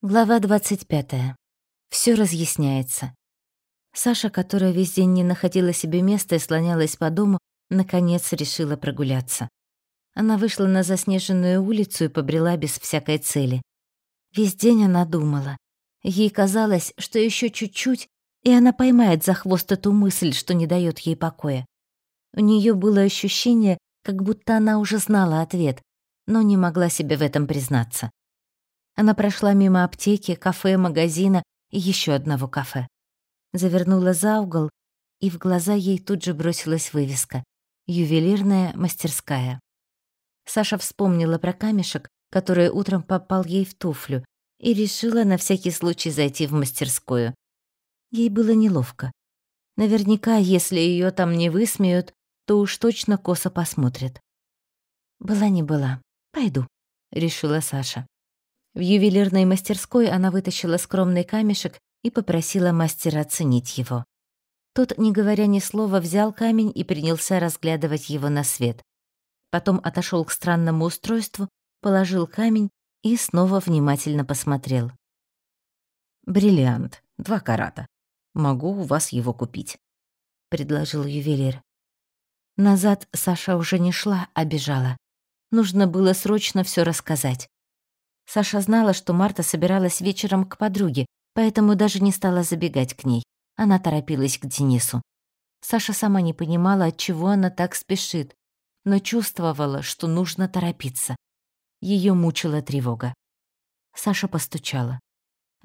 Глава 25. Все разъясняется. Саша, которая весь день не находила себе места и слонялась по дому, наконец решила прогуляться. Она вышла на заснеженную улицу и побрела без всякой цели. Весь день она думала. Ей казалось, что еще чуть-чуть, и она поймает за хвост эту мысль, что не дает ей покоя. У нее было ощущение, как будто она уже знала ответ, но не могла себе в этом признаться. Она прошла мимо аптеки, кафе, магазина и еще одного кафе. Завернула за угол, и в глаза ей тут же бросилась вывеска «Ювелирная мастерская». Саша вспомнила про камешек, который утром попал ей в туфлю, и решила на всякий случай зайти в мастерскую. Ей было неловко. Наверняка, если ее там не высмеют, то уж точно косо посмотрят. «Была не была. Пойду», — решила Саша. В ювелирной мастерской она вытащила скромный камешек и попросила мастера оценить его. Тот, не говоря ни слова, взял камень и принялся разглядывать его на свет. Потом отошел к странному устройству, положил камень и снова внимательно посмотрел. «Бриллиант, два карата. Могу у вас его купить», — предложил ювелир. Назад Саша уже не шла, а бежала. Нужно было срочно все рассказать. Саша знала, что Марта собиралась вечером к подруге, поэтому даже не стала забегать к ней. Она торопилась к Денису. Саша сама не понимала, от чего она так спешит, но чувствовала, что нужно торопиться. Ее мучила тревога. Саша постучала.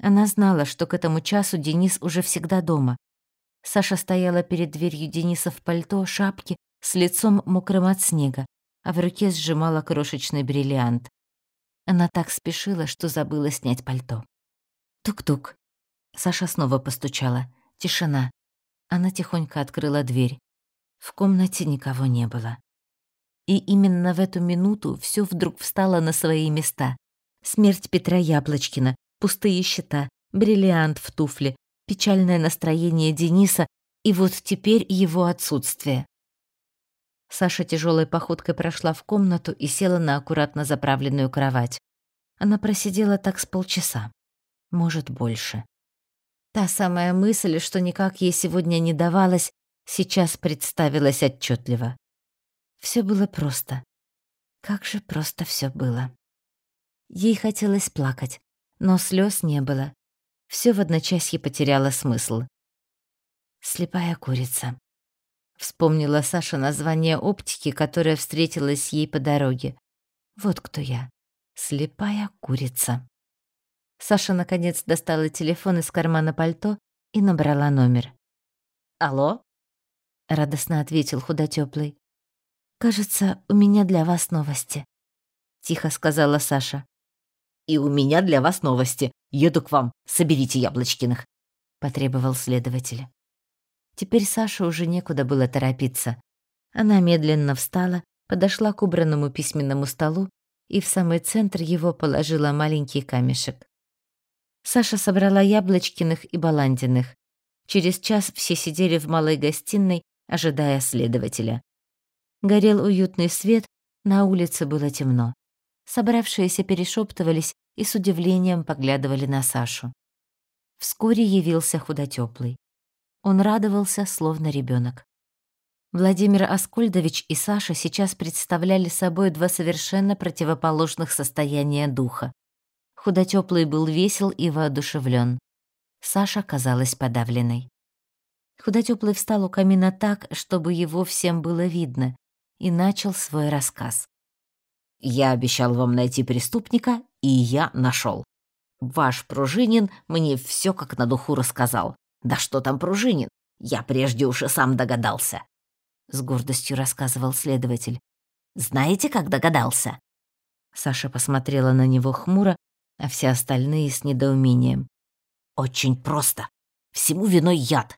Она знала, что к этому часу Денис уже всегда дома. Саша стояла перед дверью Дениса в пальто, шапке, с лицом мокрым от снега, а в руке сжимала крошечный бриллиант. Она так спешила, что забыла снять пальто. Тук-тук. Саша снова постучала. Тишина. Она тихонько открыла дверь. В комнате никого не было. И именно в эту минуту все вдруг встало на свои места. Смерть Петра Яблочкина, пустые счета, бриллиант в туфле, печальное настроение Дениса и вот теперь его отсутствие. Саша тяжелой походкой прошла в комнату и села на аккуратно заправленную кровать. Она просидела так с полчаса, может, больше. Та самая мысль, что никак ей сегодня не давалась, сейчас представилась отчетливо. Все было просто. Как же просто все было. Ей хотелось плакать, но слез не было. Все в одночасье потеряло смысл. Слепая курица. Вспомнила Саша название оптики, которая встретилась ей по дороге. Вот кто я. Слепая курица. Саша наконец достала телефон из кармана пальто и набрала номер. «Алло?» — радостно ответил худотёплый. «Кажется, у меня для вас новости», — тихо сказала Саша. «И у меня для вас новости. Еду к вам. Соберите Яблочкиных», — потребовал следователь. Теперь Саше уже некуда было торопиться. Она медленно встала, подошла к убранному письменному столу и в самый центр его положила маленький камешек. Саша собрала Яблочкиных и Баландиных. Через час все сидели в малой гостиной, ожидая следователя. Горел уютный свет, на улице было темно. Собравшиеся перешептывались и с удивлением поглядывали на Сашу. Вскоре явился худотёплый. Он радовался, словно ребенок. Владимир Аскольдович и Саша сейчас представляли собой два совершенно противоположных состояния духа. Худотёплый был весел и воодушевлен. Саша казалась подавленной. Худотёплый встал у камина так, чтобы его всем было видно, и начал свой рассказ. «Я обещал вам найти преступника, и я нашел. Ваш Пружинин мне все как на духу рассказал. Да что там Пружинин? Я прежде уж и сам догадался. С гордостью рассказывал следователь. Знаете, как догадался? Саша посмотрела на него хмуро, а все остальные с недоумением. Очень просто. Всему виной яд.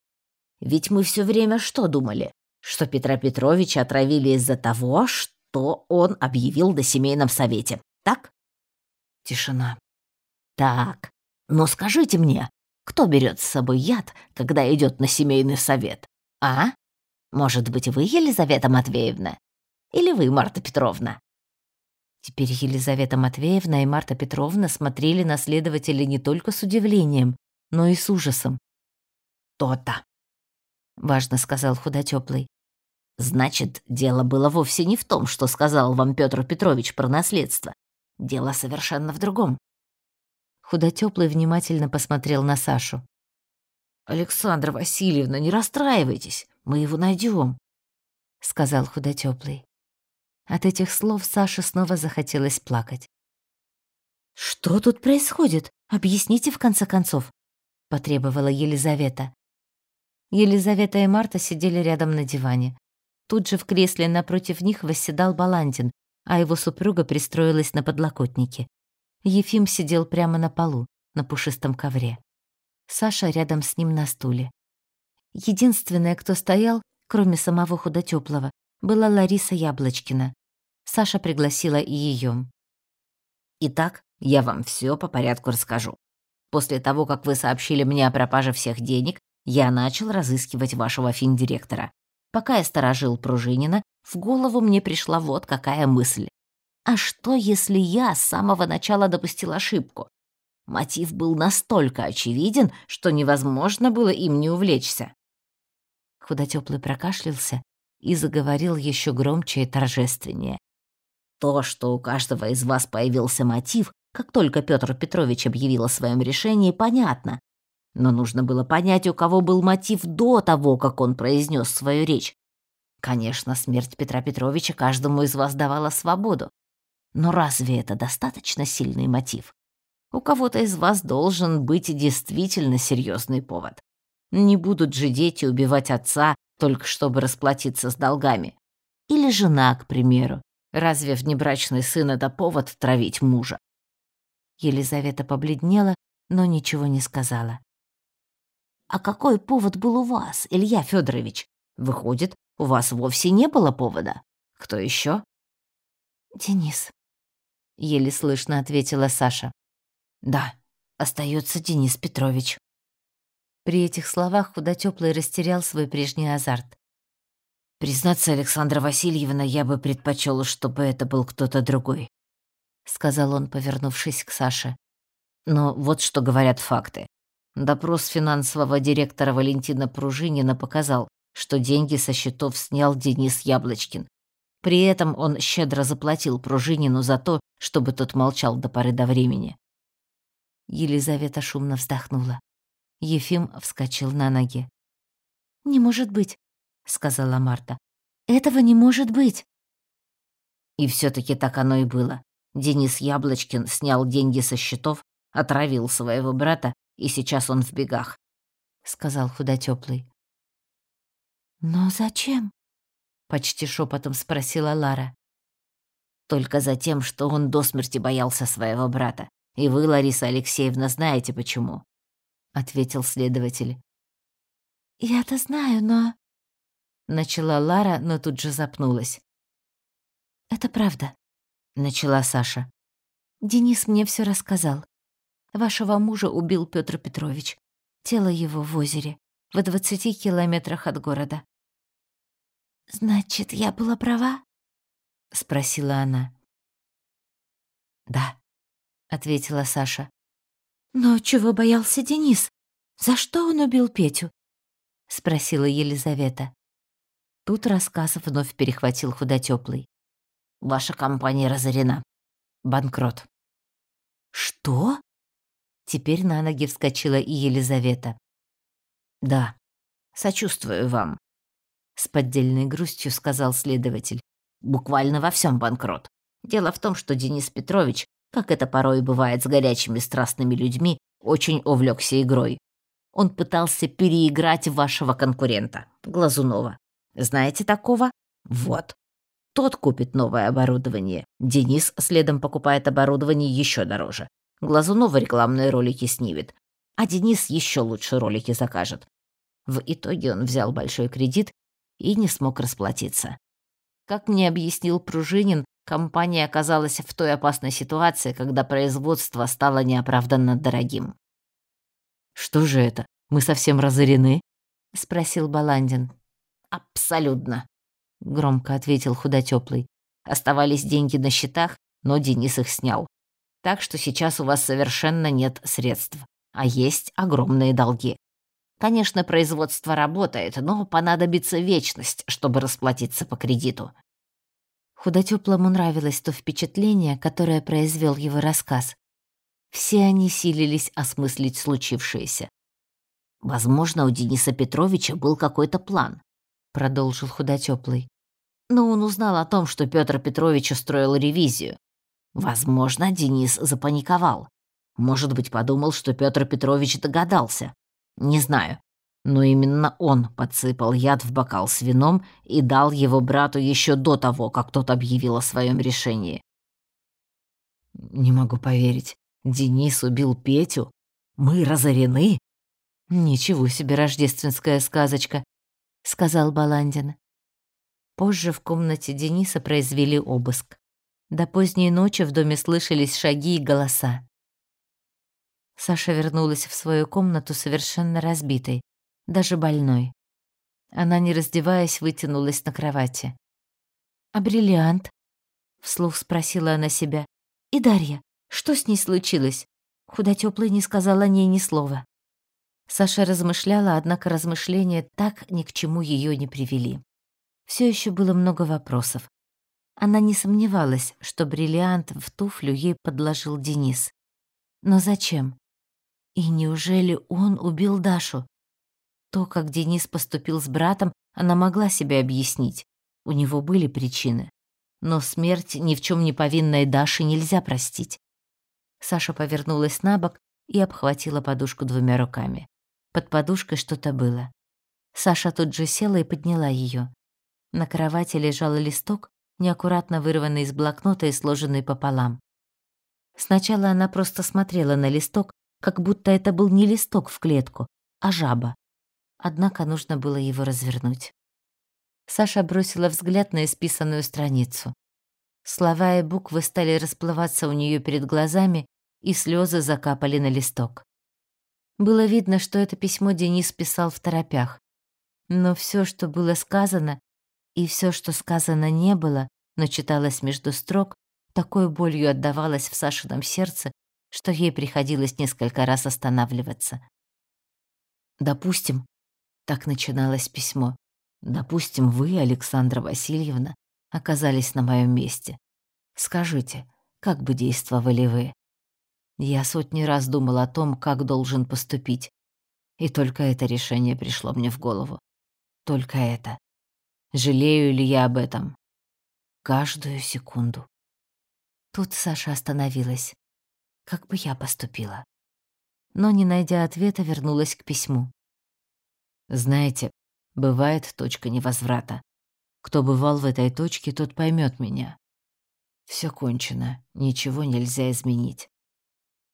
Ведь мы все время что думали? Что Петра Петровича отравили из-за того, что он объявил до семейном совете. Так? Тишина. Так. Но скажите мне, кто берет с собой яд, когда идет на семейный совет? А? Может быть, вы, Елизавета Матвеевна? Или вы, Марта Петровна?» Теперь Елизавета Матвеевна и Марта Петровна смотрели на следователя не только с удивлением, но и с ужасом. «То-то», — важно сказал худотёплый. «Значит, дело было вовсе не в том, что сказал вам Петр Петрович про наследство. Дело совершенно в другом». Худотёплый внимательно посмотрел на Сашу. «Александра Васильевна, не расстраивайтесь, мы его найдем, сказал худотёплый. От этих слов Саше снова захотелось плакать. «Что тут происходит? Объясните, в конце концов», — потребовала Елизавета. Елизавета и Марта сидели рядом на диване. Тут же в кресле напротив них восседал Баландин, а его супруга пристроилась на подлокотнике. Ефим сидел прямо на полу, на пушистом ковре. Саша рядом с ним на стуле. Единственная, кто стоял, кроме самого худотёплого, была Лариса Яблочкина. Саша пригласила и её. «Итак, я вам всё по порядку расскажу. После того, как вы сообщили мне о пропаже всех денег, я начал разыскивать вашего финдиректора. Пока я сторожил Пружинина, в голову мне пришла вот какая мысль. А что, если я с самого начала допустил ошибку? Мотив был настолько очевиден, что невозможно было им не увлечься. Худотёплый прокашлялся и заговорил еще громче и торжественнее. То, что у каждого из вас появился мотив, как только Петр Петрович объявил о своем решении, понятно. Но нужно было понять, у кого был мотив до того, как он произнес свою речь. Конечно, смерть Петра Петровича каждому из вас давала свободу. Но разве это достаточно сильный мотив? У кого-то из вас должен быть действительно серьезный повод. Не будут же дети убивать отца, только чтобы расплатиться с долгами. Или жена, к примеру. Разве внебрачный сын — это повод травить мужа? Елизавета побледнела, но ничего не сказала. «А какой повод был у вас, Илья Федорович? Выходит, у вас вовсе не было повода? Кто еще? «Денис», — еле слышно ответила Саша. «Да, остается Денис Петрович». При этих словах худотёплый растерял свой прежний азарт. «Признаться, Александра Васильевна, я бы предпочел, чтобы это был кто-то другой», — сказал он, повернувшись к Саше. «Но вот что говорят факты. Допрос финансового директора Валентина Пружинина показал, что деньги со счетов снял Денис Яблочкин. При этом он щедро заплатил Пружинину за то, чтобы тот молчал до поры до времени». Елизавета шумно вздохнула. Ефим вскочил на ноги. «Не может быть», — сказала Марта. «Этого не может быть». И все таки так оно и было. Денис Яблочкин снял деньги со счетов, отравил своего брата, и сейчас он в бегах, — сказал худотёплый. «Но зачем?» — почти шепотом спросила Лара. «Только за тем, что он до смерти боялся своего брата. И вы, Лариса Алексеевна, знаете почему ответил следователь. Я-то знаю, но начала Лара, но тут же запнулась. Это правда, начала Саша. Денис мне все рассказал. Вашего мужа убил Петр Петрович. Тело его в озере, в двадцати километрах от города. Значит, я была права? спросила она. Да, ответила Саша. «Но чего боялся Денис? За что он убил Петю?» — спросила Елизавета. Тут рассказ вновь перехватил худотёплый. «Ваша компания разорена. Банкрот». «Что?» Теперь на ноги вскочила и Елизавета. «Да, сочувствую вам», — с поддельной грустью сказал следователь. «Буквально во всем банкрот. Дело в том, что Денис Петрович как это порой бывает с горячими страстными людьми, очень увлекся игрой. Он пытался переиграть вашего конкурента, Глазунова. Знаете такого? Вот. Тот купит новое оборудование. Денис следом покупает оборудование еще дороже. Глазунова рекламные ролики снимет, а Денис еще лучше ролики закажет. В итоге он взял большой кредит и не смог расплатиться. Как мне объяснил Пружинин, Компания оказалась в той опасной ситуации, когда производство стало неоправданно дорогим. «Что же это? Мы совсем разорены?» — спросил Баландин. «Абсолютно», — громко ответил худотёплый. «Оставались деньги на счетах, но Денис их снял. Так что сейчас у вас совершенно нет средств, а есть огромные долги. Конечно, производство работает, но понадобится вечность, чтобы расплатиться по кредиту. Худотёплому нравилось то впечатление, которое произвел его рассказ. Все они силились осмыслить случившееся. «Возможно, у Дениса Петровича был какой-то план», — продолжил Худотёплый. «Но он узнал о том, что Петр Петрович устроил ревизию. Возможно, Денис запаниковал. Может быть, подумал, что Петр Петрович догадался. Не знаю но именно он подсыпал яд в бокал с вином и дал его брату еще до того, как тот объявил о своем решении. «Не могу поверить. Денис убил Петю? Мы разорены?» «Ничего себе рождественская сказочка», — сказал Баландин. Позже в комнате Дениса произвели обыск. До поздней ночи в доме слышались шаги и голоса. Саша вернулась в свою комнату совершенно разбитой даже больной. Она, не раздеваясь, вытянулась на кровати. «А бриллиант?» — вслух спросила она себя. «И Дарья, что с ней случилось?» Худотёплый не сказала о ней ни слова. Саша размышляла, однако размышления так ни к чему ее не привели. Все еще было много вопросов. Она не сомневалась, что бриллиант в туфлю ей подложил Денис. Но зачем? И неужели он убил Дашу? То, как Денис поступил с братом, она могла себе объяснить. У него были причины. Но смерть ни в чем не повинной Даши нельзя простить. Саша повернулась на бок и обхватила подушку двумя руками. Под подушкой что-то было. Саша тут же села и подняла ее. На кровати лежал листок, неаккуратно вырванный из блокнота и сложенный пополам. Сначала она просто смотрела на листок, как будто это был не листок в клетку, а жаба однако нужно было его развернуть. Саша бросила взгляд на исписанную страницу. Слова и буквы стали расплываться у нее перед глазами, и слезы закапали на листок. Было видно, что это письмо Денис писал в торопях. Но все, что было сказано, и все, что сказано не было, но читалось между строк, такой болью отдавалось в Сашином сердце, что ей приходилось несколько раз останавливаться. Допустим, так начиналось письмо. «Допустим, вы, Александра Васильевна, оказались на моем месте. Скажите, как бы действовали вы?» Я сотни раз думал о том, как должен поступить. И только это решение пришло мне в голову. Только это. Жалею ли я об этом? Каждую секунду. Тут Саша остановилась. Как бы я поступила? Но, не найдя ответа, вернулась к письму. Знаете, бывает точка невозврата. Кто бывал в этой точке, тот поймет меня. Все кончено, ничего нельзя изменить.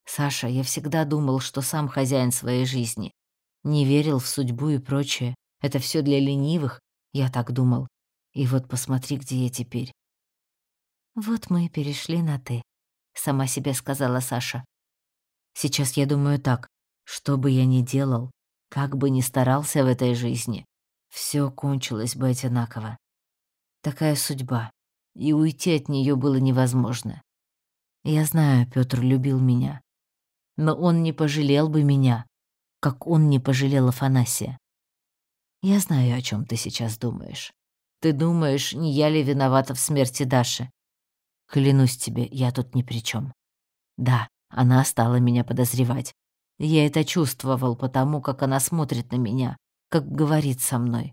Саша, я всегда думал, что сам хозяин своей жизни. Не верил в судьбу и прочее. Это все для ленивых, я так думал. И вот посмотри, где я теперь. Вот мы и перешли на «ты», — сама себе сказала Саша. Сейчас я думаю так, что бы я ни делал, как бы ни старался в этой жизни, все кончилось бы одинаково. Такая судьба, и уйти от нее было невозможно. Я знаю, Петр любил меня, но он не пожалел бы меня, как он не пожалел Афанасия. Я знаю, о чем ты сейчас думаешь. Ты думаешь, не я ли виновата в смерти Даши? Клянусь тебе, я тут ни при чем. Да, она стала меня подозревать, я это чувствовал потому, как она смотрит на меня, как говорит со мной.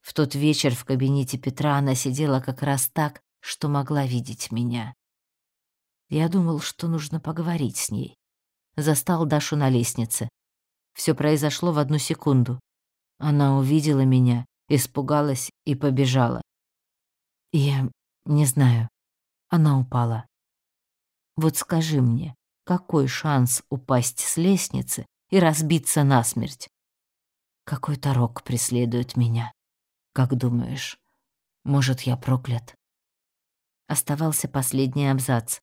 В тот вечер в кабинете Петра она сидела как раз так, что могла видеть меня. Я думал, что нужно поговорить с ней. Застал Дашу на лестнице. Все произошло в одну секунду. Она увидела меня, испугалась и побежала. Я не знаю. Она упала. Вот скажи мне, какой шанс упасть с лестницы и разбиться насмерть? Какой-то рок преследует меня. Как думаешь, может, я проклят? Оставался последний абзац.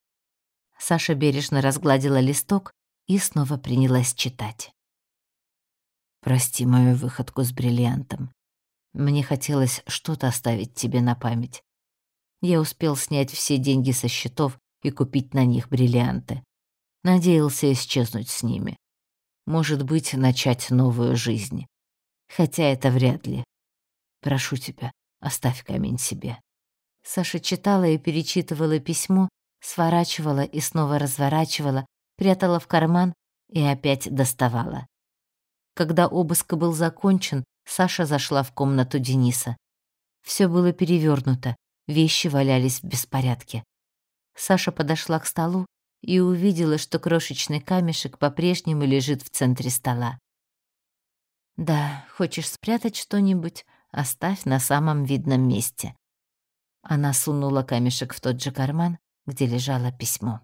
Саша бережно разгладила листок и снова принялась читать. «Прости мою выходку с бриллиантом. Мне хотелось что-то оставить тебе на память. Я успел снять все деньги со счетов, и купить на них бриллианты. Надеялся исчезнуть с ними. Может быть, начать новую жизнь. Хотя это вряд ли. Прошу тебя, оставь камень себе. Саша читала и перечитывала письмо, сворачивала и снова разворачивала, прятала в карман и опять доставала. Когда обыск был закончен, Саша зашла в комнату Дениса. Все было перевернуто, вещи валялись в беспорядке. Саша подошла к столу и увидела, что крошечный камешек по-прежнему лежит в центре стола. «Да, хочешь спрятать что-нибудь? Оставь на самом видном месте». Она сунула камешек в тот же карман, где лежало письмо.